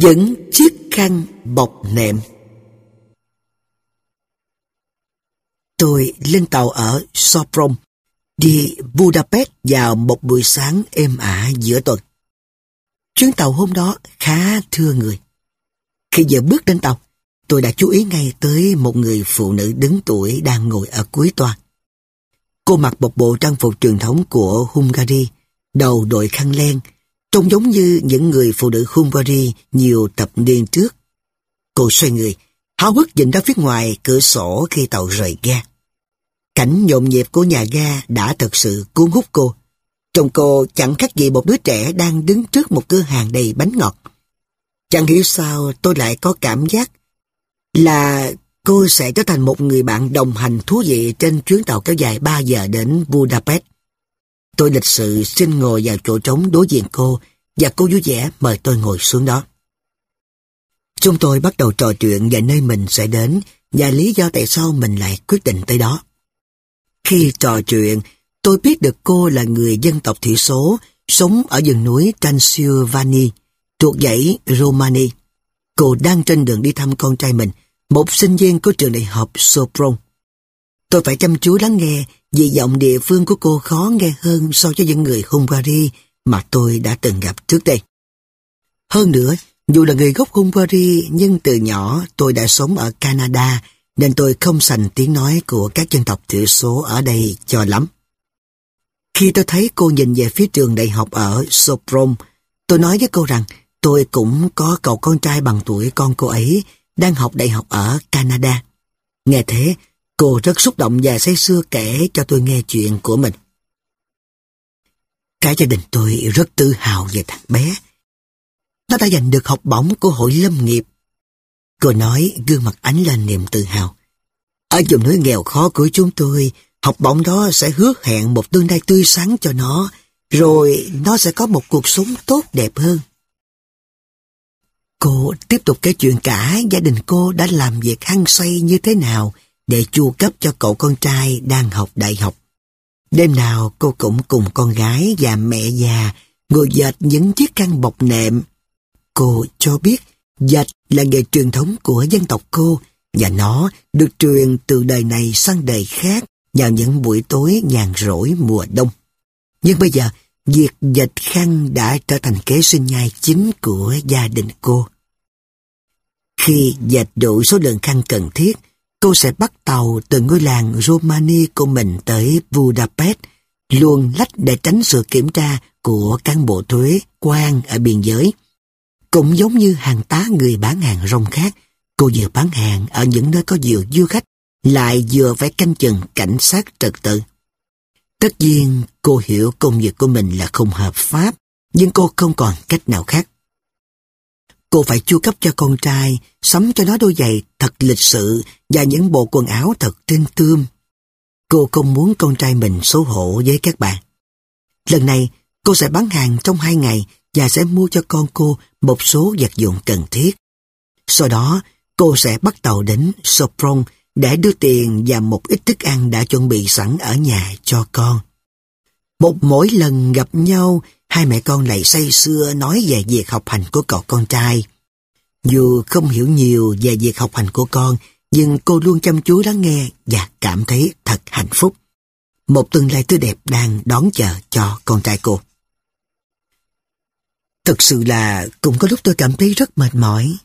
Dẫn chiếc khăn bọc nệm Tôi lên tàu ở Sopron, đi Budapest vào một buổi sáng êm ả giữa tuần. Chuyến tàu hôm đó khá thưa người. Khi vừa bước lên tàu, tôi đã chú ý ngay tới một người phụ nữ đứng tuổi đang ngồi ở cuối toa. Cô mặc một bộ trang phục truyền thống của Hungary, đầu đội khăn len, trông giống như những người phụ nữ Hungary nhiều thập niên trước. Cô xoay người, háo hức nhìn ra phía ngoài cửa sổ khi tàu rời ga. Cảnh nhộn nhịp của nhà ga đã thật sự cuốn hút cô. Trông cô chẳng khác gì một đứa trẻ đang đứng trước một cửa hàng đầy bánh ngọt. Chẳng hiểu sao tôi lại có cảm giác là cô sẽ trở thành một người bạn đồng hành thú vị trên chuyến tàu kéo dài 3 giờ đến Budapest. Tôi lịch sự xin ngồi vào chỗ trống đối diện cô và cô vui vẻ mời tôi ngồi xuống đó. Chúng tôi bắt đầu trò chuyện về nơi mình sẽ đến và lý do tại sao mình lại quyết định tới đó. Khi trò chuyện, tôi biết được cô là người dân tộc thiểu số sống ở rừng núi Transylvania, thuộc dãy Romani. Cô đang trên đường đi thăm con trai mình, một sinh viên của trường đại học Sopron. Tôi phải chăm chú lắng nghe vì giọng địa phương của cô khó nghe hơn so với những người Hungary mà tôi đã từng gặp trước đây. Hơn nữa, dù là người gốc Hungary nhưng từ nhỏ tôi đã sống ở Canada nên tôi không sành tiếng nói của các dân tộc thiểu số ở đây cho lắm. Khi tôi thấy cô nhìn về phía trường đại học ở Sopron, tôi nói với cô rằng tôi cũng có cậu con trai bằng tuổi con cô ấy đang học đại học ở Canada. Nghe thế, cô rất xúc động và say sưa kể cho tôi nghe chuyện của mình. Cả gia đình tôi rất tự hào về thằng bé. Nó đã giành được học bổng của hội lâm nghiệp. Cô nói gương mặt ánh lên niềm tự hào. Ở vùng núi nghèo khó của chúng tôi, học bổng đó sẽ hứa hẹn một tương lai tươi sáng cho nó, rồi nó sẽ có một cuộc sống tốt đẹp hơn. Cô tiếp tục kể chuyện cả gia đình cô đã làm việc hăng say như thế nào để chu cấp cho cậu con trai đang học đại học. Đêm nào cô cũng cùng con gái và mẹ già ngồi dệt những chiếc khăn bọc nệm. Cô cho biết dệt là nghề truyền thống của dân tộc cô và nó được truyền từ đời này sang đời khác vào những buổi tối nhàn rỗi mùa đông. Nhưng bây giờ, việc dệt khăn đã trở thành kế sinh nhai chính của gia đình cô. Khi dệt đủ số lượng khăn cần thiết, cô sẽ bắt tàu từ ngôi làng Romani của mình tới Budapest, luôn lách để tránh sự kiểm tra của cán bộ thuế quan ở biên giới. Cũng giống như hàng tá người bán hàng rong khác, cô vừa bán hàng ở những nơi có nhiều du khách, lại vừa phải canh chừng cảnh sát trật tự. Tất nhiên, cô hiểu công việc của mình là không hợp pháp, nhưng cô không còn cách nào khác. Cô phải chu cấp cho con trai, sắm cho nó đôi giày thật lịch sự và những bộ quần áo thật tinh tươm. Cô không muốn con trai mình xấu hổ với các bạn. Lần này, cô sẽ bán hàng trong hai ngày và sẽ mua cho con cô một số vật dụng cần thiết. Sau đó, cô sẽ bắt tàu đến Sopron để đưa tiền và một ít thức ăn đã chuẩn bị sẵn ở nhà cho con. Một mỗi lần gặp nhau, hai mẹ con lại say sưa nói về việc học hành của cậu con trai. Dù không hiểu nhiều về việc học hành của con, nhưng cô luôn chăm chú lắng nghe và cảm thấy thật hạnh phúc. Một tương lai tươi đẹp đang đón chờ cho con trai cô. Thực sự là cũng có lúc tôi cảm thấy rất mệt mỏi,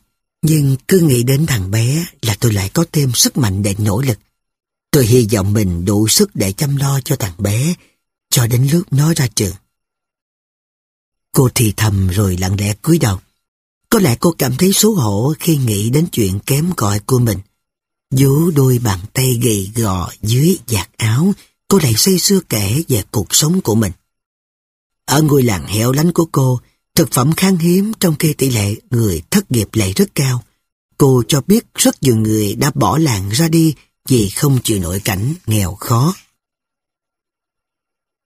nhưng cứ nghĩ đến thằng bé là tôi lại có thêm sức mạnh để nỗ lực. Tôi hy vọng mình đủ sức để chăm lo cho thằng bé cho đến lúc nó ra trường. Cô thì thầm rồi lặng lẽ cúi đầu. Có lẽ cô cảm thấy xấu hổ khi nghĩ đến chuyện kém cỏi của mình. Vú đôi bàn tay gầy gò dưới giặt áo, cô lại say sưa kể về cuộc sống của mình. Ở ngôi làng hẻo lánh của cô, thực phẩm khan hiếm trong khi tỷ lệ người thất nghiệp lại rất cao. Cô cho biết rất nhiều người đã bỏ làng ra đi vì không chịu nổi cảnh nghèo khó.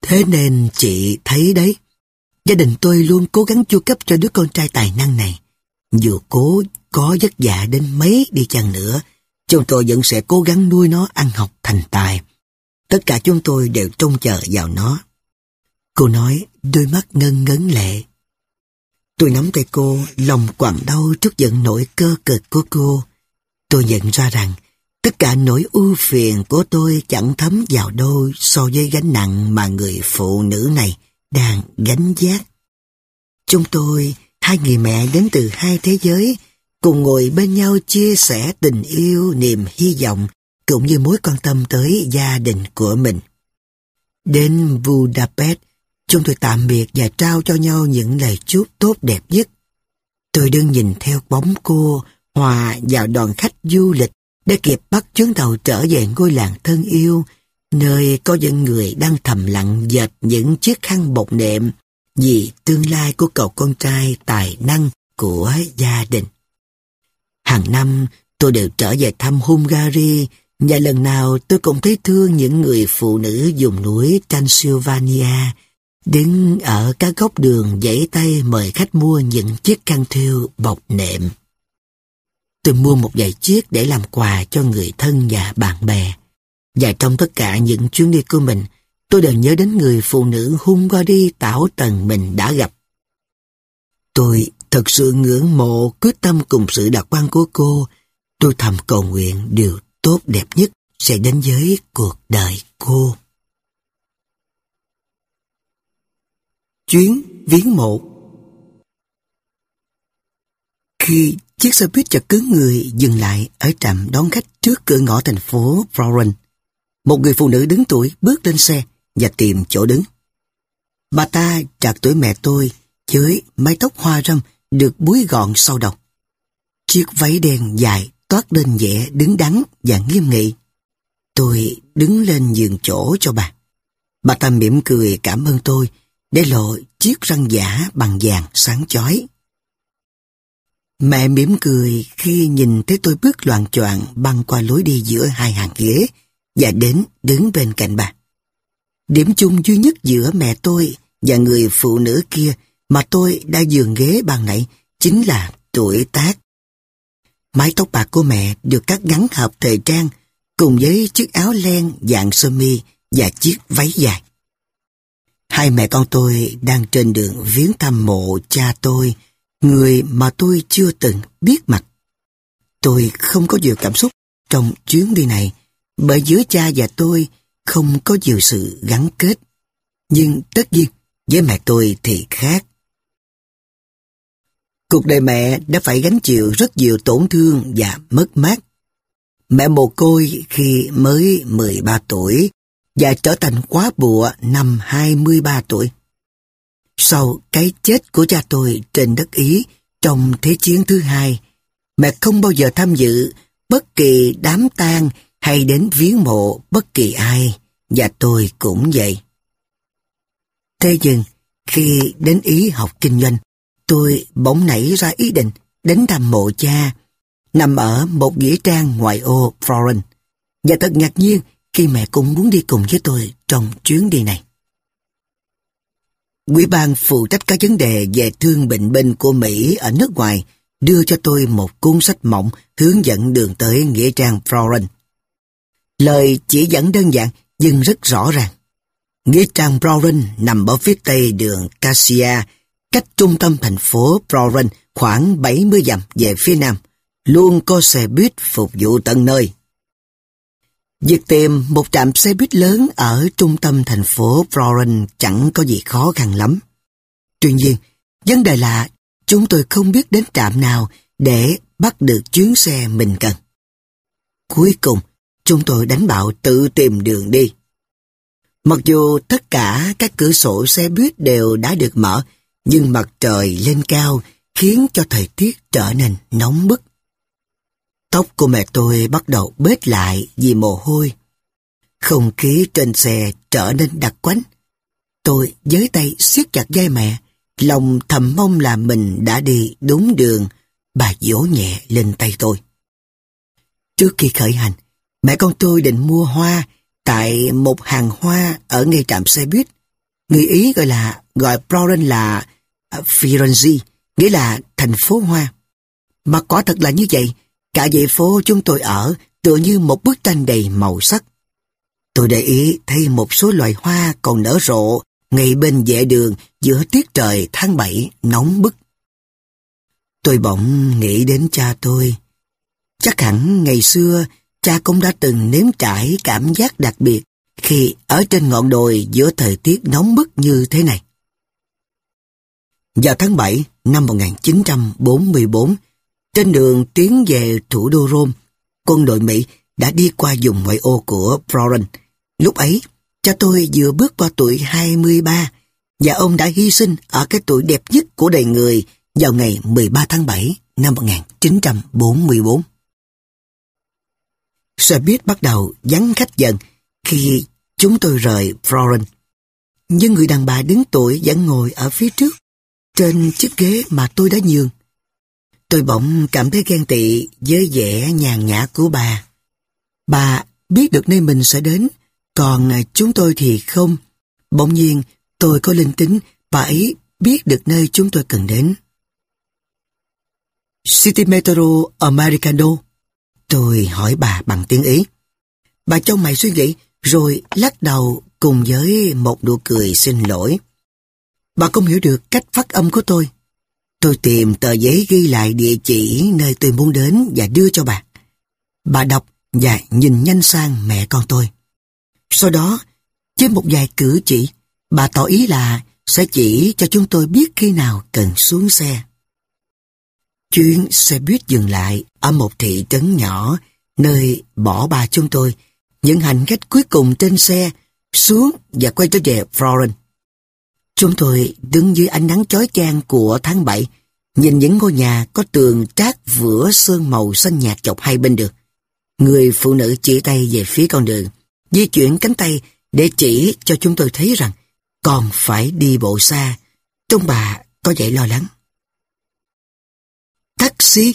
Thế nên chị thấy đấy, gia đình tôi luôn cố gắng chu cấp cho đứa con trai tài năng này. Dù cố có vất vả đến mấy đi chăng nữa, chúng tôi vẫn sẽ cố gắng nuôi nó ăn học thành tài. Tất cả chúng tôi đều trông chờ vào nó. Cô nói, đôi mắt ngân ngấn lệ. Tôi nắm tay cô, lòng quặn đau trước giận nỗi cơ cực của cô. Tôi nhận ra rằng tất cả nỗi ưu phiền của tôi chẳng thấm vào đâu so với gánh nặng mà người phụ nữ này đang gánh vác. Chúng tôi, hai người mẹ đến từ hai thế giới, cùng ngồi bên nhau chia sẻ tình yêu, niềm hy vọng, cũng như mối quan tâm tới gia đình của mình. Đến Budapest, chúng tôi tạm biệt và trao cho nhau những lời chúc tốt đẹp nhất. Tôi đương nhìn theo bóng cô hòa vào đoàn khách du lịch để kịp bắt chuyến tàu trở về ngôi làng thân yêu, nơi có dân người đang thầm lặng dệt những chiếc khăn bột nệm vì tương lai của cậu con trai tài năng của gia đình. Hàng năm, tôi đều trở về thăm Hungary và lần nào tôi cũng thấy thương những người phụ nữ dùng núi Transylvania đứng ở các góc đường giãy tay mời khách mua những chiếc khăn thêu bọc nệm. Tôi mua một vài chiếc để làm quà cho người thân và bạn bè. Và trong tất cả những chuyến đi của mình, tôi đều nhớ đến người phụ nữ hung qua đi tảo tần mình đã gặp. Tôi thật sự ngưỡng mộ quyết tâm cùng sự đặc quan của cô. Tôi thầm cầu nguyện điều tốt đẹp nhất sẽ đến với cuộc đời cô. Chuyến viếng mộ Khi chiếc xe buýt chật cứng người dừng lại ở trạm đón khách trước cửa ngõ thành phố Florence, một người phụ nữ đứng tuổi bước lên xe và tìm chỗ đứng. Bà ta trạc tuổi mẹ tôi chới mái tóc hoa râm được búi gọn sau đầu. Chiếc váy đen dài toát lên vẻ đứng đắn và nghiêm nghị. Tôi đứng lên nhường chỗ cho bà. Bà ta mỉm cười cảm ơn tôi để lộ chiếc răng giả bằng vàng sáng chói. Mẹ mỉm cười khi nhìn thấy tôi bước loạn choạng băng qua lối đi giữa hai hàng ghế và đến đứng bên cạnh bà. Điểm chung duy nhất giữa mẹ tôi và người phụ nữ kia mà tôi đã dường ghế bằng nãy chính là tuổi tác. Mái tóc bạc của mẹ được cắt ngắn hợp thời trang cùng với chiếc áo len dạng sơ mi và chiếc váy dài. Hai mẹ con tôi đang trên đường viếng thăm mộ cha tôi, người mà tôi chưa từng biết mặt. Tôi không có nhiều cảm xúc trong chuyến đi này, bởi giữa cha và tôi không có nhiều sự gắn kết. Nhưng tất nhiên, với mẹ tôi thì khác. Cuộc đời mẹ đã phải gánh chịu rất nhiều tổn thương và mất mát. Mẹ mồ côi khi mới 13 tuổi và trở thành quá bụa năm 23 tuổi. Sau cái chết của cha tôi trên đất Ý trong Thế chiến thứ hai, mẹ không bao giờ tham dự bất kỳ đám tang hay đến viếng mộ bất kỳ ai, và tôi cũng vậy. Thế nhưng, khi đến Ý học kinh doanh, tôi bỗng nảy ra ý định đến thăm mộ cha, nằm ở một nghĩa trang ngoại ô Florence. Và thật ngạc nhiên khi mẹ cũng muốn đi cùng với tôi trong chuyến đi này. Quỹ ban phụ trách các vấn đề về thương bệnh binh của Mỹ ở nước ngoài đưa cho tôi một cuốn sách mỏng hướng dẫn đường tới Nghĩa trang Florence. Lời chỉ dẫn đơn giản nhưng rất rõ ràng. Nghĩa trang Florence nằm ở phía tây đường Cassia, cách trung tâm thành phố Florence khoảng 70 dặm về phía nam, luôn có xe buýt phục vụ tận nơi. Việc tìm một trạm xe buýt lớn ở trung tâm thành phố Florence chẳng có gì khó khăn lắm. Tuy nhiên, vấn đề là chúng tôi không biết đến trạm nào để bắt được chuyến xe mình cần. Cuối cùng, chúng tôi đánh bạo tự tìm đường đi. Mặc dù tất cả các cửa sổ xe buýt đều đã được mở, nhưng mặt trời lên cao khiến cho thời tiết trở nên nóng bức. Tóc của mẹ tôi bắt đầu bết lại vì mồ hôi. Không khí trên xe trở nên đặc quánh. Tôi với tay siết chặt vai mẹ, lòng thầm mong là mình đã đi đúng đường. Bà vỗ nhẹ lên tay tôi. Trước khi khởi hành, mẹ con tôi định mua hoa tại một hàng hoa ở ngay trạm xe buýt. Người Ý gọi là gọi Florence là à, Firenze, nghĩa là thành phố hoa. Mà quả thật là như vậy, Cả dãy phố chúng tôi ở tựa như một bức tranh đầy màu sắc. Tôi để ý thấy một số loài hoa còn nở rộ ngay bên vệ đường giữa tiết trời tháng 7 nóng bức. Tôi bỗng nghĩ đến cha tôi. Chắc hẳn ngày xưa cha cũng đã từng nếm trải cảm giác đặc biệt khi ở trên ngọn đồi giữa thời tiết nóng bức như thế này. Vào tháng 7 năm 1944, trên đường tiến về thủ đô Rome, quân đội Mỹ đã đi qua vùng ngoại ô của Florence. Lúc ấy, cha tôi vừa bước qua tuổi 23 và ông đã hy sinh ở cái tuổi đẹp nhất của đời người vào ngày 13 tháng 7 năm 1944. Xe buýt bắt đầu vắng khách dần khi chúng tôi rời Florence. Nhưng người đàn bà đứng tuổi vẫn ngồi ở phía trước, trên chiếc ghế mà tôi đã nhường. Tôi bỗng cảm thấy ghen tị với vẻ nhàn nhã của bà. Bà biết được nơi mình sẽ đến, còn chúng tôi thì không. Bỗng nhiên, tôi có linh tính bà ấy biết được nơi chúng tôi cần đến. City Metro Americano. Tôi hỏi bà bằng tiếng Ý. Bà cho mày suy nghĩ, rồi lắc đầu cùng với một nụ cười xin lỗi. Bà không hiểu được cách phát âm của tôi. Tôi tìm tờ giấy ghi lại địa chỉ nơi tôi muốn đến và đưa cho bà. Bà đọc và nhìn nhanh sang mẹ con tôi. Sau đó, với một vài cử chỉ, bà tỏ ý là sẽ chỉ cho chúng tôi biết khi nào cần xuống xe. Chuyến xe buýt dừng lại ở một thị trấn nhỏ nơi bỏ bà chúng tôi. Những hành khách cuối cùng trên xe xuống và quay trở về Florence. Chúng tôi đứng dưới ánh nắng chói chang của tháng 7, nhìn những ngôi nhà có tường trát vữa sơn màu xanh nhạt dọc hai bên đường. Người phụ nữ chỉ tay về phía con đường, di chuyển cánh tay để chỉ cho chúng tôi thấy rằng còn phải đi bộ xa. Trông bà có vẻ lo lắng. Taxi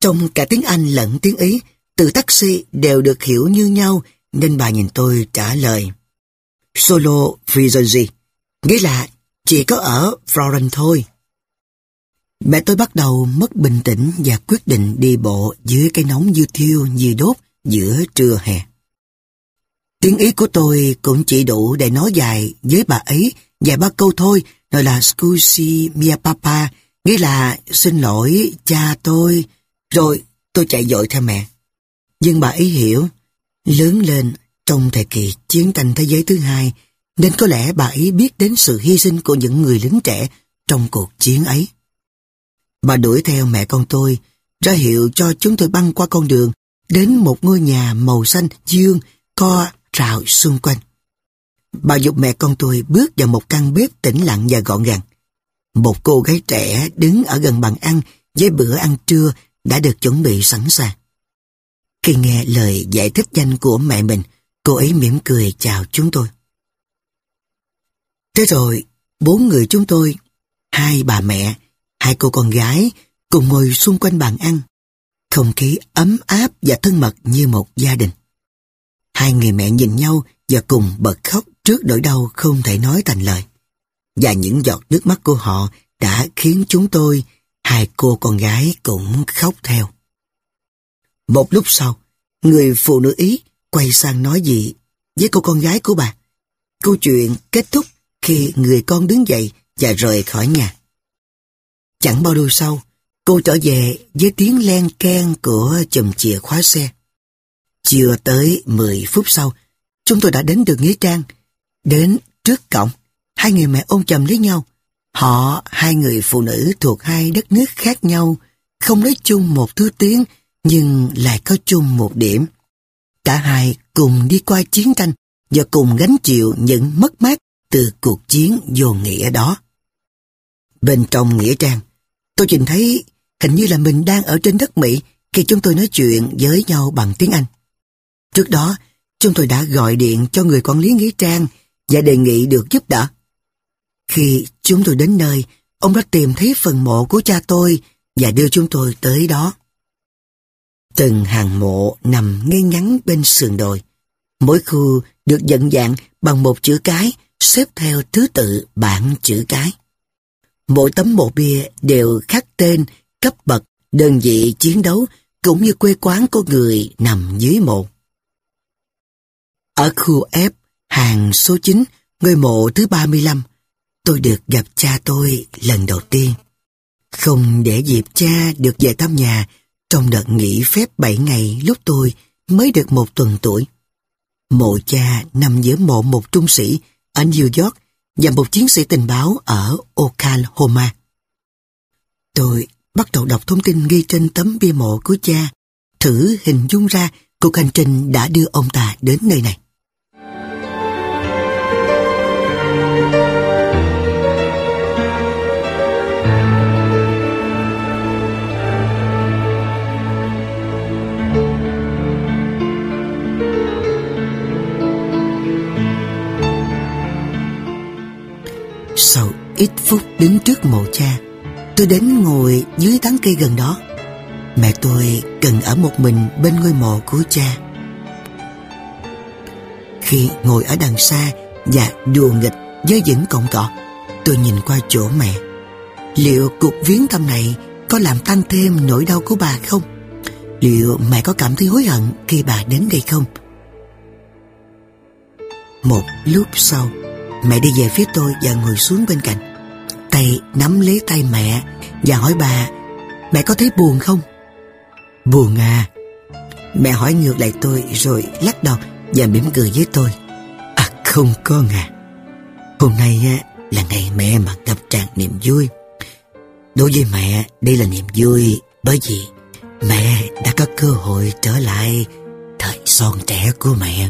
Trong cả tiếng Anh lẫn tiếng Ý, từ taxi đều được hiểu như nhau nên bà nhìn tôi trả lời. Solo Frizzanzi, nghĩa là chỉ có ở Florence thôi. Mẹ tôi bắt đầu mất bình tĩnh và quyết định đi bộ dưới cái nóng như thiêu như đốt giữa trưa hè. Tiếng Ý của tôi cũng chỉ đủ để nói dài với bà ấy vài ba câu thôi, rồi là scusi mia papa, nghĩa là xin lỗi cha tôi. Rồi tôi chạy dội theo mẹ. Nhưng bà ấy hiểu, lớn lên trong thời kỳ chiến tranh thế giới thứ hai, nên có lẽ bà ấy biết đến sự hy sinh của những người lính trẻ trong cuộc chiến ấy. Bà đuổi theo mẹ con tôi, ra hiệu cho chúng tôi băng qua con đường, đến một ngôi nhà màu xanh dương, co rào xung quanh. Bà giúp mẹ con tôi bước vào một căn bếp tĩnh lặng và gọn gàng. Một cô gái trẻ đứng ở gần bàn ăn với bữa ăn trưa đã được chuẩn bị sẵn sàng. Khi nghe lời giải thích danh của mẹ mình, cô ấy mỉm cười chào chúng tôi. Thế rồi, bốn người chúng tôi, hai bà mẹ, hai cô con gái cùng ngồi xung quanh bàn ăn. Không khí ấm áp và thân mật như một gia đình. Hai người mẹ nhìn nhau và cùng bật khóc trước nỗi đau không thể nói thành lời. Và những giọt nước mắt của họ đã khiến chúng tôi, hai cô con gái cũng khóc theo. Một lúc sau, người phụ nữ Ý quay sang nói gì với cô con gái của bà. Câu chuyện kết thúc khi người con đứng dậy và rời khỏi nhà. Chẳng bao lâu sau, cô trở về với tiếng len ken của chùm chìa khóa xe. Chưa tới 10 phút sau, chúng tôi đã đến đường Nghĩa Trang. Đến trước cổng, hai người mẹ ôm chầm lấy nhau. Họ, hai người phụ nữ thuộc hai đất nước khác nhau, không nói chung một thứ tiếng, nhưng lại có chung một điểm. Cả hai cùng đi qua chiến tranh và cùng gánh chịu những mất mát từ cuộc chiến vô nghĩa đó. Bên trong Nghĩa Trang, tôi nhìn thấy hình như là mình đang ở trên đất Mỹ khi chúng tôi nói chuyện với nhau bằng tiếng Anh. Trước đó, chúng tôi đã gọi điện cho người quản lý Nghĩa Trang và đề nghị được giúp đỡ. Khi chúng tôi đến nơi, ông đã tìm thấy phần mộ của cha tôi và đưa chúng tôi tới đó. Từng hàng mộ nằm ngay ngắn bên sườn đồi. Mỗi khu được dẫn dạng bằng một chữ cái xếp theo thứ tự bảng chữ cái. Mỗi tấm mộ bia đều khắc tên, cấp bậc, đơn vị chiến đấu cũng như quê quán của người nằm dưới mộ. Ở khu F, hàng số 9, ngôi mộ thứ 35, tôi được gặp cha tôi lần đầu tiên. Không để dịp cha được về thăm nhà trong đợt nghỉ phép 7 ngày lúc tôi mới được một tuần tuổi. Mộ cha nằm giữa mộ một trung sĩ ở New York và một chiến sĩ tình báo ở Oklahoma. Tôi bắt đầu đọc thông tin ghi trên tấm bia mộ của cha, thử hình dung ra cuộc hành trình đã đưa ông ta đến nơi này. Sau ít phút đứng trước mộ cha, tôi đến ngồi dưới tán cây gần đó. Mẹ tôi cần ở một mình bên ngôi mộ của cha. Khi ngồi ở đằng xa và đùa nghịch với những cọng cỏ, tôi nhìn qua chỗ mẹ. Liệu cuộc viếng thăm này có làm tăng thêm nỗi đau của bà không? Liệu mẹ có cảm thấy hối hận khi bà đến đây không? Một lúc sau, Mẹ đi về phía tôi và ngồi xuống bên cạnh. Tay nắm lấy tay mẹ Và hỏi bà, Mẹ có thấy buồn không? Buồn à? Mẹ hỏi ngược lại tôi rồi lắc đầu Và mỉm cười với tôi. À không con à Hôm nay là ngày mẹ mà ngập tràn niềm vui. Đối với mẹ, đây là niềm vui Bởi vì mẹ đã có cơ hội trở lại Thời son trẻ của mẹ.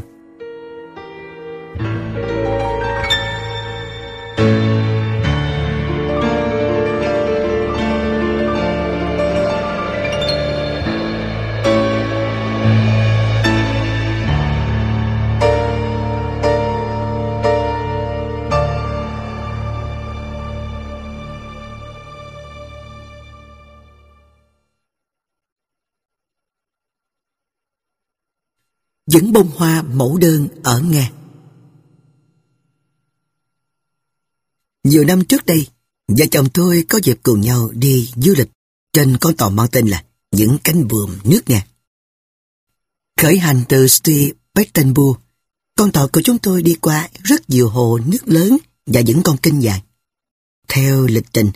Những bông hoa mẫu đơn ở Nga. Nhiều năm trước đây, vợ chồng tôi có dịp cùng nhau đi du lịch trên con tàu mang tên là những cánh buồm nước Nga. Khởi hành từ St. Petersburg, con tàu của chúng tôi đi qua rất nhiều hồ nước lớn và những con kênh dài. Theo lịch trình,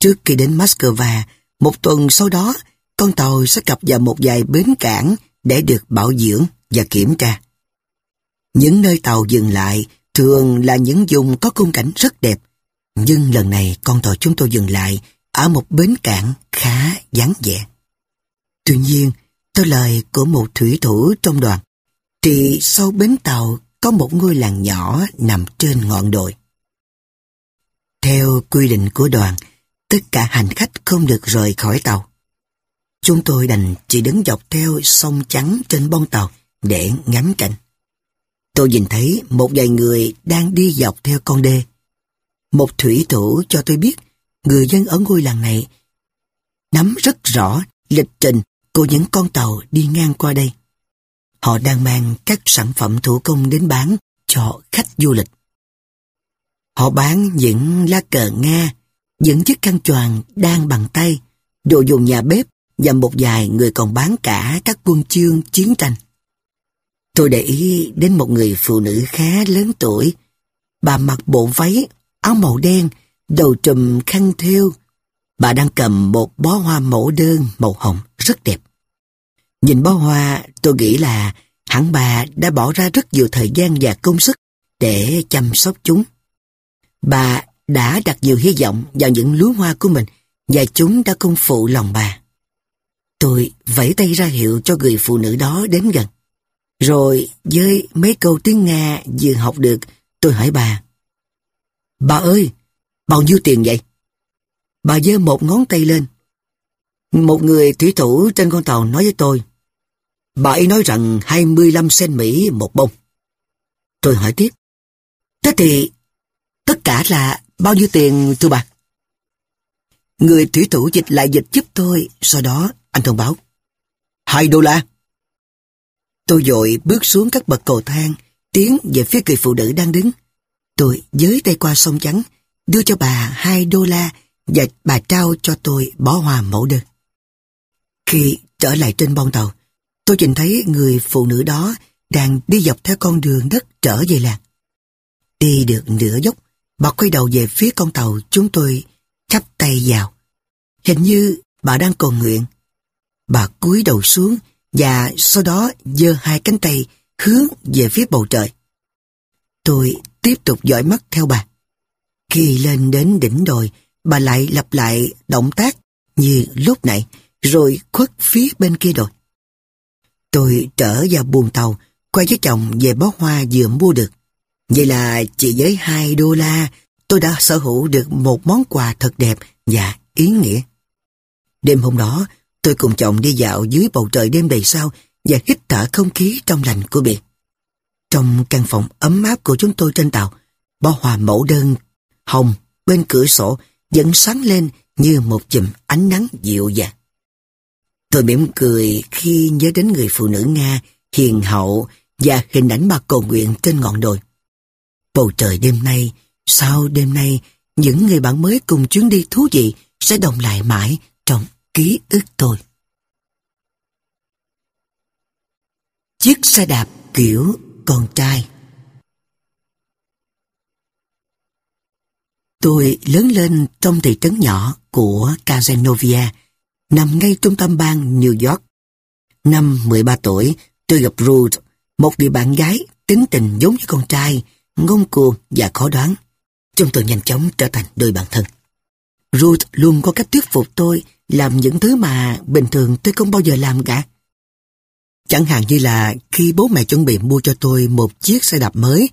trước khi đến Moscow, một tuần sau đó, con tàu sẽ cập vào một vài bến cảng để được bảo dưỡng và kiểm tra. Những nơi tàu dừng lại thường là những vùng có khung cảnh rất đẹp, nhưng lần này con tàu chúng tôi dừng lại ở một bến cảng khá vắng vẻ. Tuy nhiên, theo lời của một thủy thủ trong đoàn, thì sau bến tàu có một ngôi làng nhỏ nằm trên ngọn đồi. Theo quy định của đoàn, tất cả hành khách không được rời khỏi tàu. Chúng tôi đành chỉ đứng dọc theo sông trắng trên bông tàu để ngắm cảnh. Tôi nhìn thấy một vài người đang đi dọc theo con đê. Một thủy thủ cho tôi biết người dân ở ngôi làng này nắm rất rõ lịch trình của những con tàu đi ngang qua đây. Họ đang mang các sản phẩm thủ công đến bán cho khách du lịch. Họ bán những lá cờ Nga, những chiếc khăn choàng đang bằng tay, đồ dùng nhà bếp và một vài người còn bán cả các quân chương chiến tranh. Tôi để ý đến một người phụ nữ khá lớn tuổi. Bà mặc bộ váy, áo màu đen, đầu trùm khăn thêu. Bà đang cầm một bó hoa mẫu đơn màu hồng rất đẹp. Nhìn bó hoa, tôi nghĩ là hẳn bà đã bỏ ra rất nhiều thời gian và công sức để chăm sóc chúng. Bà đã đặt nhiều hy vọng vào những lúa hoa của mình và chúng đã công phụ lòng bà. Tôi vẫy tay ra hiệu cho người phụ nữ đó đến gần. Rồi với mấy câu tiếng Nga vừa học được, tôi hỏi bà. Bà ơi, bao nhiêu tiền vậy? Bà giơ một ngón tay lên. Một người thủy thủ trên con tàu nói với tôi. Bà ấy nói rằng 25 sen Mỹ một bông. Tôi hỏi tiếp. Thế thì tất cả là bao nhiêu tiền thưa bà? Người thủy thủ dịch lại dịch giúp tôi, sau đó anh thông báo. Hai đô la. Tôi dội bước xuống các bậc cầu thang, tiến về phía người phụ nữ đang đứng. Tôi giới tay qua sông trắng, đưa cho bà hai đô la và bà trao cho tôi bó hoa mẫu đơn. Khi trở lại trên bong tàu, tôi nhìn thấy người phụ nữ đó đang đi dọc theo con đường đất trở về làng. Đi được nửa dốc, bà quay đầu về phía con tàu chúng tôi chắp tay vào. Hình như bà đang cầu nguyện. Bà cúi đầu xuống và sau đó giơ hai cánh tay hướng về phía bầu trời. Tôi tiếp tục dõi mắt theo bà. Khi lên đến đỉnh đồi, bà lại lặp lại động tác như lúc nãy, rồi khuất phía bên kia đồi. Tôi trở vào buồng tàu, quay với chồng về bó hoa vừa mua được. Vậy là chỉ với 2 đô la, tôi đã sở hữu được một món quà thật đẹp và ý nghĩa. Đêm hôm đó, tôi cùng chồng đi dạo dưới bầu trời đêm đầy sao và hít thở không khí trong lành của biển. Trong căn phòng ấm áp của chúng tôi trên tàu, bó hoa mẫu đơn hồng bên cửa sổ vẫn sáng lên như một chùm ánh nắng dịu dàng. Tôi mỉm cười khi nhớ đến người phụ nữ Nga hiền hậu và hình ảnh bà cầu nguyện trên ngọn đồi. Bầu trời đêm nay, sau đêm nay, những người bạn mới cùng chuyến đi thú vị sẽ đồng lại mãi trong ký ức tôi. Chiếc xe đạp kiểu con trai Tôi lớn lên trong thị trấn nhỏ của Cazenovia, nằm ngay trung tâm bang New York. Năm 13 tuổi, tôi gặp Ruth, một người bạn gái tính tình giống như con trai, ngông cuồng và khó đoán. Chúng tôi nhanh chóng trở thành đôi bạn thân. Ruth luôn có cách thuyết phục tôi làm những thứ mà bình thường tôi không bao giờ làm cả. Chẳng hạn như là khi bố mẹ chuẩn bị mua cho tôi một chiếc xe đạp mới,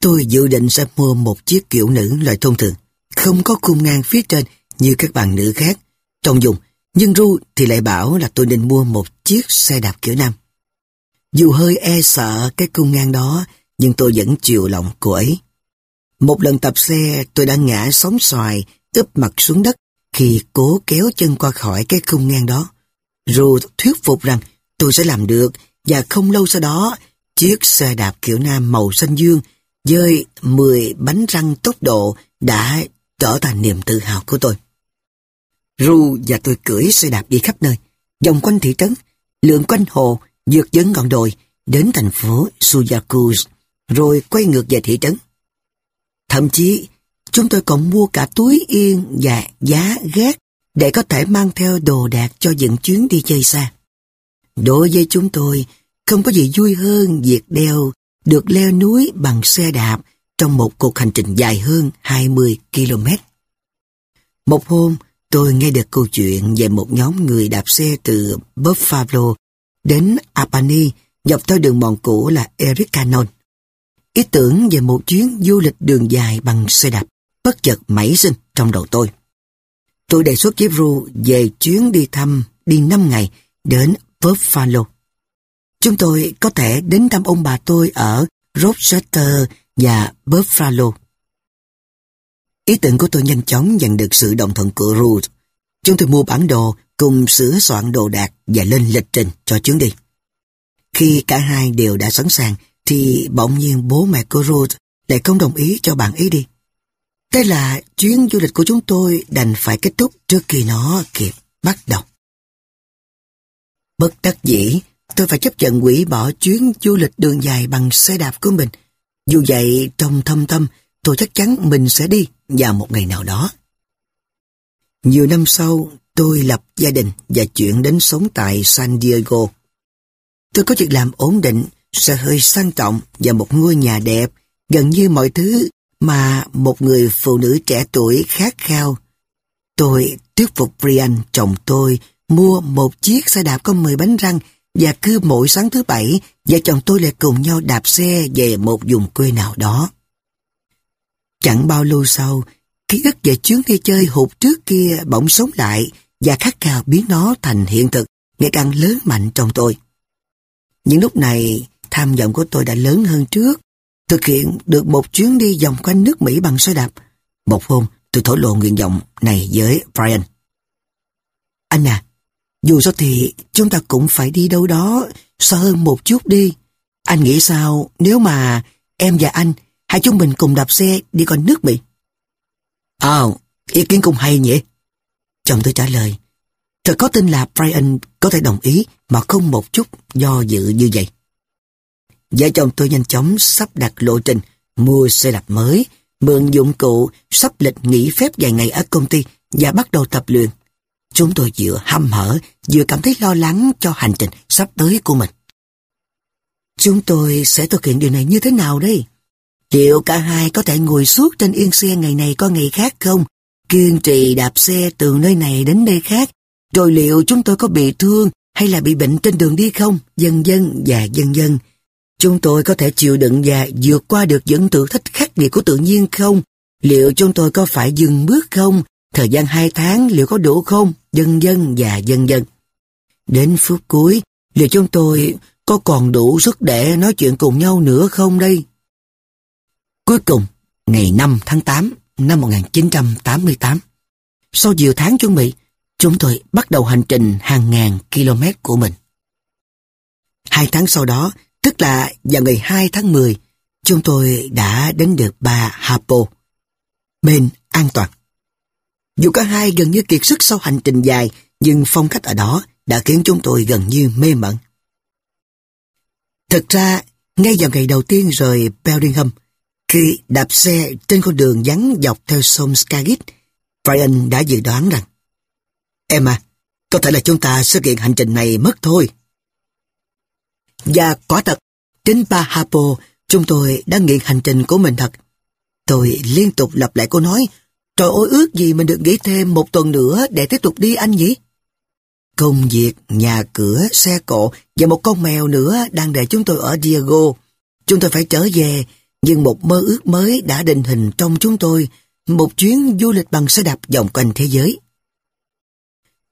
tôi dự định sẽ mua một chiếc kiểu nữ loại thông thường, không có khung ngang phía trên như các bạn nữ khác, trong dùng, nhưng Ru thì lại bảo là tôi nên mua một chiếc xe đạp kiểu nam. Dù hơi e sợ cái khung ngang đó, nhưng tôi vẫn chịu lòng cô ấy. Một lần tập xe, tôi đã ngã sóng xoài, ướp mặt xuống đất khi cố kéo chân qua khỏi cái khung ngang đó. Rù thuyết phục rằng tôi sẽ làm được và không lâu sau đó, chiếc xe đạp kiểu nam màu xanh dương với 10 bánh răng tốc độ đã trở thành niềm tự hào của tôi. Ru và tôi cưỡi xe đạp đi khắp nơi, vòng quanh thị trấn, lượn quanh hồ, vượt dấn ngọn đồi, đến thành phố Suyakuz, rồi quay ngược về thị trấn. Thậm chí, chúng tôi còn mua cả túi yên và giá gác để có thể mang theo đồ đạc cho những chuyến đi chơi xa. Đối với chúng tôi, không có gì vui hơn việc đeo được leo núi bằng xe đạp trong một cuộc hành trình dài hơn 20 km. Một hôm, tôi nghe được câu chuyện về một nhóm người đạp xe từ Buffalo đến Albany dọc theo đường mòn cũ là Eric Cannon. Ý tưởng về một chuyến du lịch đường dài bằng xe đạp bất chợt mảy sinh trong đầu tôi. Tôi đề xuất với Ru về chuyến đi thăm đi 5 ngày đến Buffalo. Chúng tôi có thể đến thăm ông bà tôi ở Rochester và Buffalo. Ý tưởng của tôi nhanh chóng nhận được sự đồng thuận của Ruth. Chúng tôi mua bản đồ cùng sửa soạn đồ đạc và lên lịch trình cho chuyến đi. Khi cả hai đều đã sẵn sàng, thì bỗng nhiên bố mẹ của Ruth lại không đồng ý cho bạn ấy đi. Thế là chuyến du lịch của chúng tôi đành phải kết thúc trước khi nó kịp bắt đầu. Bất đắc dĩ, tôi phải chấp nhận hủy bỏ chuyến du lịch đường dài bằng xe đạp của mình. Dù vậy, trong thâm tâm, tôi chắc chắn mình sẽ đi vào một ngày nào đó. Nhiều năm sau, tôi lập gia đình và chuyển đến sống tại San Diego. Tôi có việc làm ổn định, sẽ hơi sang trọng và một ngôi nhà đẹp, gần như mọi thứ mà một người phụ nữ trẻ tuổi khát khao. Tôi thuyết phục Brian, chồng tôi, mua một chiếc xe đạp có 10 bánh răng và cứ mỗi sáng thứ bảy, vợ chồng tôi lại cùng nhau đạp xe về một vùng quê nào đó. Chẳng bao lâu sau, ký ức về chuyến đi chơi hụt trước kia bỗng sống lại và khát khao biến nó thành hiện thực ngày càng lớn mạnh trong tôi. Những lúc này, tham vọng của tôi đã lớn hơn trước, thực hiện được một chuyến đi vòng quanh nước Mỹ bằng xe đạp. Một hôm, tôi thổ lộ nguyện vọng này với Brian. Anh à, dù sao thì chúng ta cũng phải đi đâu đó xa hơn một chút đi. Anh nghĩ sao nếu mà em và anh hai chúng mình cùng đạp xe đi coi nước Mỹ? À, ý kiến cũng hay nhỉ? Chồng tôi trả lời. Thật có tin là Brian có thể đồng ý mà không một chút do dự như vậy. Vợ chồng tôi nhanh chóng sắp đặt lộ trình mua xe đạp mới, mượn dụng cụ, sắp lịch nghỉ phép vài ngày ở công ty và bắt đầu tập luyện. chúng tôi vừa hăm hở, vừa cảm thấy lo lắng cho hành trình sắp tới của mình. Chúng tôi sẽ thực hiện điều này như thế nào đây? Liệu cả hai có thể ngồi suốt trên yên xe ngày này có ngày khác không? Kiên trì đạp xe từ nơi này đến nơi khác. Rồi liệu chúng tôi có bị thương hay là bị bệnh trên đường đi không? Dân dân và dân dân. Chúng tôi có thể chịu đựng và vượt qua được những thử thách khắc nghiệt của tự nhiên không? Liệu chúng tôi có phải dừng bước không? Thời gian hai tháng liệu có đủ không? Dân dân và dân dân. Đến phút cuối, liệu chúng tôi có còn đủ sức để nói chuyện cùng nhau nữa không đây? Cuối cùng, ngày 5 tháng 8 năm 1988, sau nhiều tháng chuẩn bị, chúng tôi bắt đầu hành trình hàng ngàn km của mình. Hai tháng sau đó, tức là vào ngày 2 tháng 10, chúng tôi đã đến được bà Hapo, bên an toàn. Dù cả hai gần như kiệt sức sau hành trình dài, nhưng phong cách ở đó đã khiến chúng tôi gần như mê mẩn. Thực ra, ngay vào ngày đầu tiên rời Bellingham, khi đạp xe trên con đường vắng dọc theo sông Skagit, Brian đã dự đoán rằng Emma, có thể là chúng ta sẽ kiện hành trình này mất thôi. Và quả thật, đến Bahapo, chúng tôi đã nghiện hành trình của mình thật. Tôi liên tục lặp lại câu nói, trời ơi ước gì mình được nghỉ thêm một tuần nữa để tiếp tục đi anh nhỉ? Công việc, nhà cửa, xe cộ và một con mèo nữa đang đợi chúng tôi ở Diego. Chúng tôi phải trở về, nhưng một mơ ước mới đã định hình trong chúng tôi, một chuyến du lịch bằng xe đạp vòng quanh thế giới.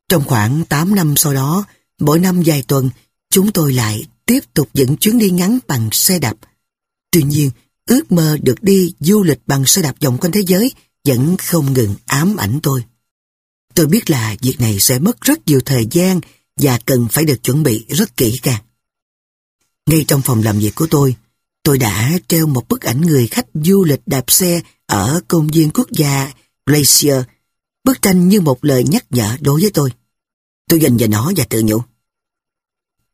Trong khoảng 8 năm sau đó, mỗi năm vài tuần, chúng tôi lại tiếp tục dẫn chuyến đi ngắn bằng xe đạp. Tuy nhiên, ước mơ được đi du lịch bằng xe đạp vòng quanh thế giới vẫn không ngừng ám ảnh tôi. Tôi biết là việc này sẽ mất rất nhiều thời gian và cần phải được chuẩn bị rất kỹ càng. Ngay trong phòng làm việc của tôi, tôi đã treo một bức ảnh người khách du lịch đạp xe ở công viên quốc gia Glacier. Bức tranh như một lời nhắc nhở đối với tôi. Tôi dành về nó và tự nhủ.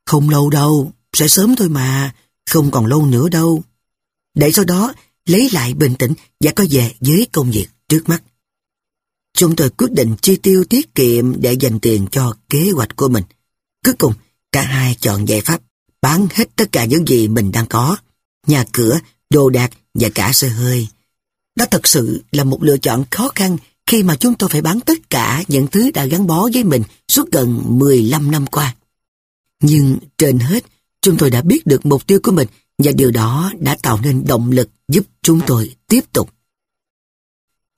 Không lâu đâu, sẽ sớm thôi mà, không còn lâu nữa đâu. Để sau đó lấy lại bình tĩnh và có về với công việc trước mắt. Chúng tôi quyết định chi tiêu tiết kiệm để dành tiền cho kế hoạch của mình. Cuối cùng, cả hai chọn giải pháp bán hết tất cả những gì mình đang có. Nhà cửa, đồ đạc và cả xe hơi. Đó thật sự là một lựa chọn khó khăn khi mà chúng tôi phải bán tất cả những thứ đã gắn bó với mình suốt gần 15 năm qua. Nhưng trên hết, chúng tôi đã biết được mục tiêu của mình và điều đó đã tạo nên động lực giúp chúng tôi tiếp tục.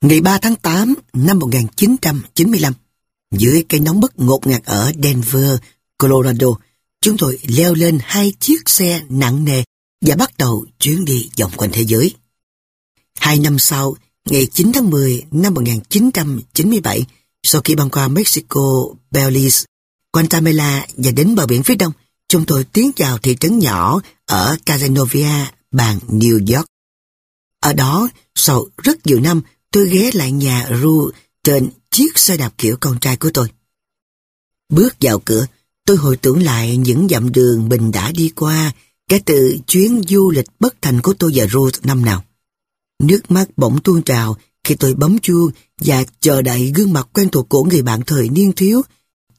Ngày 3 tháng 8 năm 1995, dưới cái nóng bức ngột ngạt ở Denver, Colorado, chúng tôi leo lên hai chiếc xe nặng nề và bắt đầu chuyến đi vòng quanh thế giới. Hai năm sau, ngày 9 tháng 10 năm 1997, sau khi băng qua Mexico, Belize, Guatemala và đến bờ biển phía đông, chúng tôi tiến vào thị trấn nhỏ ở Casanova, bang New York. Ở đó, sau rất nhiều năm, tôi ghé lại nhà Ru trên chiếc xe đạp kiểu con trai của tôi. Bước vào cửa, tôi hồi tưởng lại những dặm đường mình đã đi qua kể từ chuyến du lịch bất thành của tôi và Ru năm nào. Nước mắt bỗng tuôn trào khi tôi bấm chuông và chờ đợi gương mặt quen thuộc của người bạn thời niên thiếu,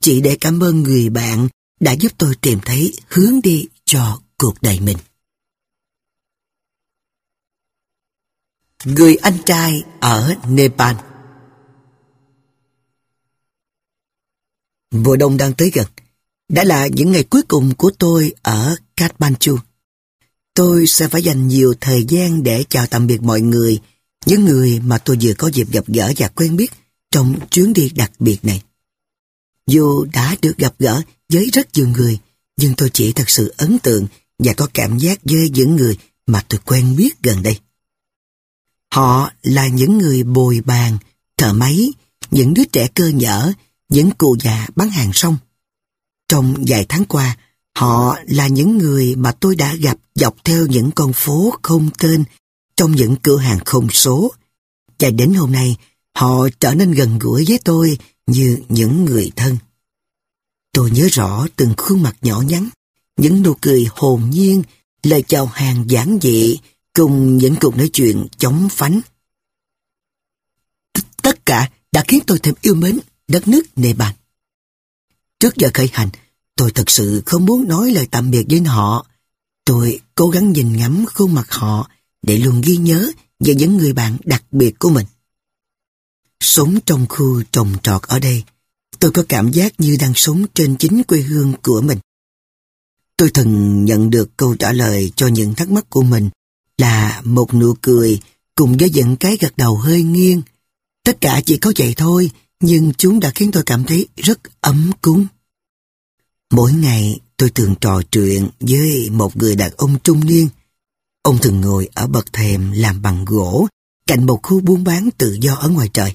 chỉ để cảm ơn người bạn đã giúp tôi tìm thấy hướng đi cho cuộc đời mình. Người anh trai ở Nepal Mùa đông đang tới gần. Đã là những ngày cuối cùng của tôi ở Kathmandu. Tôi sẽ phải dành nhiều thời gian để chào tạm biệt mọi người, những người mà tôi vừa có dịp gặp gỡ và quen biết trong chuyến đi đặc biệt này. Dù đã được gặp gỡ với rất nhiều người, nhưng tôi chỉ thật sự ấn tượng và có cảm giác với những người mà tôi quen biết gần đây. Họ là những người bồi bàn, thợ máy, những đứa trẻ cơ nhở, những cụ già bán hàng xong. Trong vài tháng qua, họ là những người mà tôi đã gặp dọc theo những con phố không tên trong những cửa hàng không số. Và đến hôm nay, họ trở nên gần gũi với tôi như những người thân. Tôi nhớ rõ từng khuôn mặt nhỏ nhắn, những nụ cười hồn nhiên, lời chào hàng giản dị cùng những cuộc nói chuyện chóng phánh. Tất cả đã khiến tôi thêm yêu mến đất nước Nepal. Trước giờ khởi hành, tôi thật sự không muốn nói lời tạm biệt với họ. Tôi cố gắng nhìn ngắm khuôn mặt họ để luôn ghi nhớ về những người bạn đặc biệt của mình. Sống trong khu trồng trọt ở đây, tôi có cảm giác như đang sống trên chính quê hương của mình. Tôi từng nhận được câu trả lời cho những thắc mắc của mình là một nụ cười cùng với những cái gật đầu hơi nghiêng. Tất cả chỉ có vậy thôi, nhưng chúng đã khiến tôi cảm thấy rất ấm cúng. Mỗi ngày tôi thường trò chuyện với một người đàn ông trung niên. Ông thường ngồi ở bậc thềm làm bằng gỗ cạnh một khu buôn bán tự do ở ngoài trời.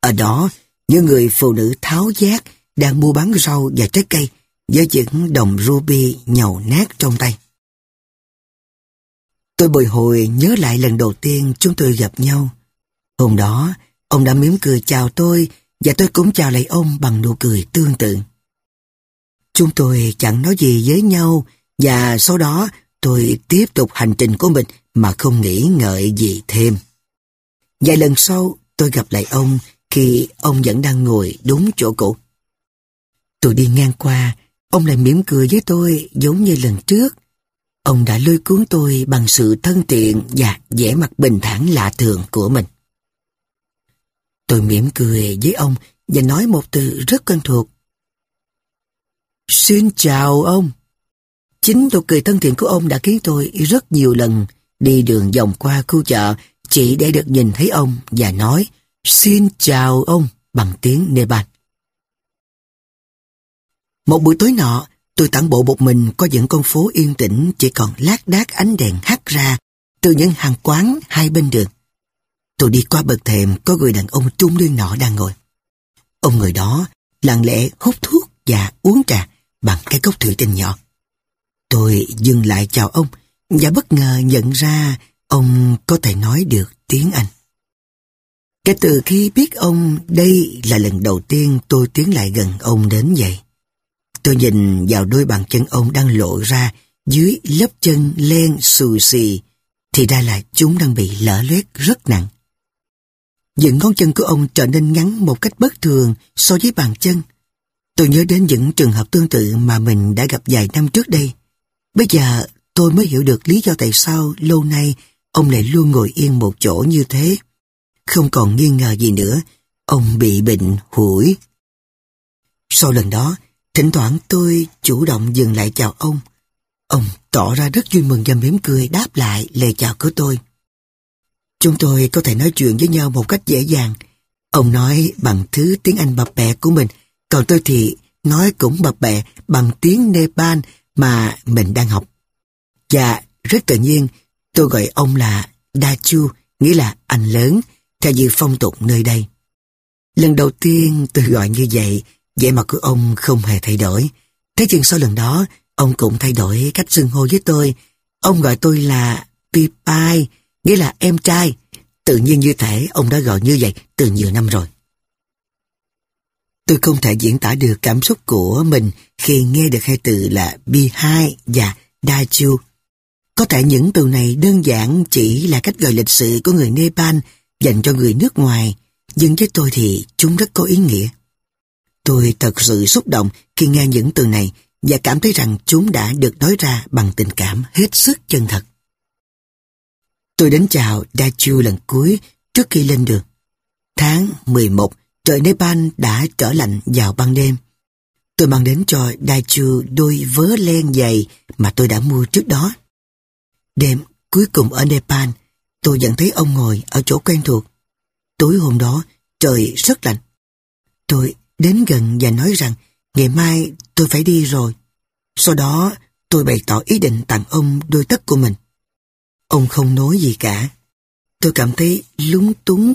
Ở đó, những người phụ nữ tháo giác đang mua bán rau và trái cây với những đồng ruby nhầu nát trong tay. Tôi bồi hồi nhớ lại lần đầu tiên chúng tôi gặp nhau. Hôm đó, ông đã mỉm cười chào tôi và tôi cũng chào lại ông bằng nụ cười tương tự. Chúng tôi chẳng nói gì với nhau và sau đó tôi tiếp tục hành trình của mình mà không nghĩ ngợi gì thêm. Vài lần sau tôi gặp lại ông khi ông vẫn đang ngồi đúng chỗ cũ. Tôi đi ngang qua, ông lại mỉm cười với tôi giống như lần trước. Ông đã lôi cuốn tôi bằng sự thân thiện và vẻ mặt bình thản lạ thường của mình. Tôi mỉm cười với ông và nói một từ rất quen thuộc. Xin chào ông. Chính nụ cười thân thiện của ông đã khiến tôi rất nhiều lần đi đường vòng qua khu chợ chỉ để được nhìn thấy ông và nói Xin chào ông bằng tiếng Nepal. Một buổi tối nọ, tôi tản bộ một mình qua những con phố yên tĩnh chỉ còn lác đác ánh đèn hắt ra từ những hàng quán hai bên đường. Tôi đi qua bậc thềm có người đàn ông trung niên nọ đang ngồi. Ông người đó lặng lẽ hút thuốc và uống trà bằng cái cốc thủy tinh nhỏ. Tôi dừng lại chào ông và bất ngờ nhận ra ông có thể nói được tiếng Anh. Kể từ khi biết ông, đây là lần đầu tiên tôi tiến lại gần ông đến vậy. Tôi nhìn vào đôi bàn chân ông đang lộ ra dưới lớp chân len xù xì, thì ra là chúng đang bị lở loét rất nặng. Những ngón chân của ông trở nên ngắn một cách bất thường so với bàn chân. Tôi nhớ đến những trường hợp tương tự mà mình đã gặp vài năm trước đây. Bây giờ tôi mới hiểu được lý do tại sao lâu nay ông lại luôn ngồi yên một chỗ như thế. Không còn nghi ngờ gì nữa, ông bị bệnh hủi. Sau lần đó, thỉnh thoảng tôi chủ động dừng lại chào ông. Ông tỏ ra rất vui mừng và mỉm cười đáp lại lời chào của tôi. Chúng tôi có thể nói chuyện với nhau một cách dễ dàng. Ông nói bằng thứ tiếng Anh bập bẹ của mình, còn tôi thì nói cũng bập bẹ bằng tiếng Nepal mà mình đang học. Và rất tự nhiên, tôi gọi ông là Dachu, nghĩa là anh lớn, theo như phong tục nơi đây. Lần đầu tiên tôi gọi như vậy, vẻ mặt của ông không hề thay đổi. Thế nhưng sau lần đó, ông cũng thay đổi cách xưng hô với tôi. Ông gọi tôi là Pipai, nghĩa là em trai. Tự nhiên như thể ông đã gọi như vậy từ nhiều năm rồi. Tôi không thể diễn tả được cảm xúc của mình khi nghe được hai từ là Bihai và Dachu. Có thể những từ này đơn giản chỉ là cách gọi lịch sự của người Nepal dành cho người nước ngoài, nhưng với tôi thì chúng rất có ý nghĩa. Tôi thật sự xúc động khi nghe những từ này và cảm thấy rằng chúng đã được nói ra bằng tình cảm hết sức chân thật. Tôi đến chào Dachu lần cuối trước khi lên đường. Tháng 11, trời Nepal đã trở lạnh vào ban đêm. Tôi mang đến cho Dachu đôi vớ len dày mà tôi đã mua trước đó. Đêm cuối cùng ở Nepal, tôi vẫn thấy ông ngồi ở chỗ quen thuộc. Tối hôm đó, trời rất lạnh. Tôi đến gần và nói rằng ngày mai tôi phải đi rồi. Sau đó, tôi bày tỏ ý định tặng ông đôi tất của mình. Ông không nói gì cả. Tôi cảm thấy lúng túng,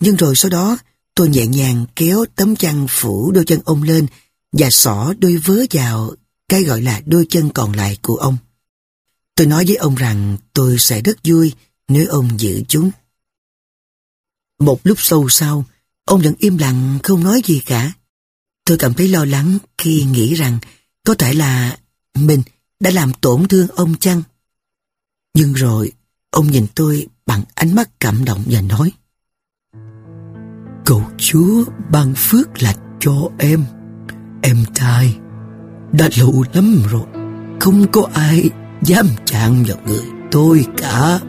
nhưng rồi sau đó tôi nhẹ nhàng kéo tấm chăn phủ đôi chân ông lên và xỏ đôi vớ vào cái gọi là đôi chân còn lại của ông. Tôi nói với ông rằng tôi sẽ rất vui nếu ông giữ chúng. Một lúc sâu sau, ông vẫn im lặng không nói gì cả. Tôi cảm thấy lo lắng khi nghĩ rằng có thể là mình đã làm tổn thương ông chăng? Nhưng rồi, ông nhìn tôi bằng ánh mắt cảm động và nói Cầu Chúa ban phước lành cho em. Em trai, đã lâu lắm rồi, không có ai dám chạm vào người tôi cả.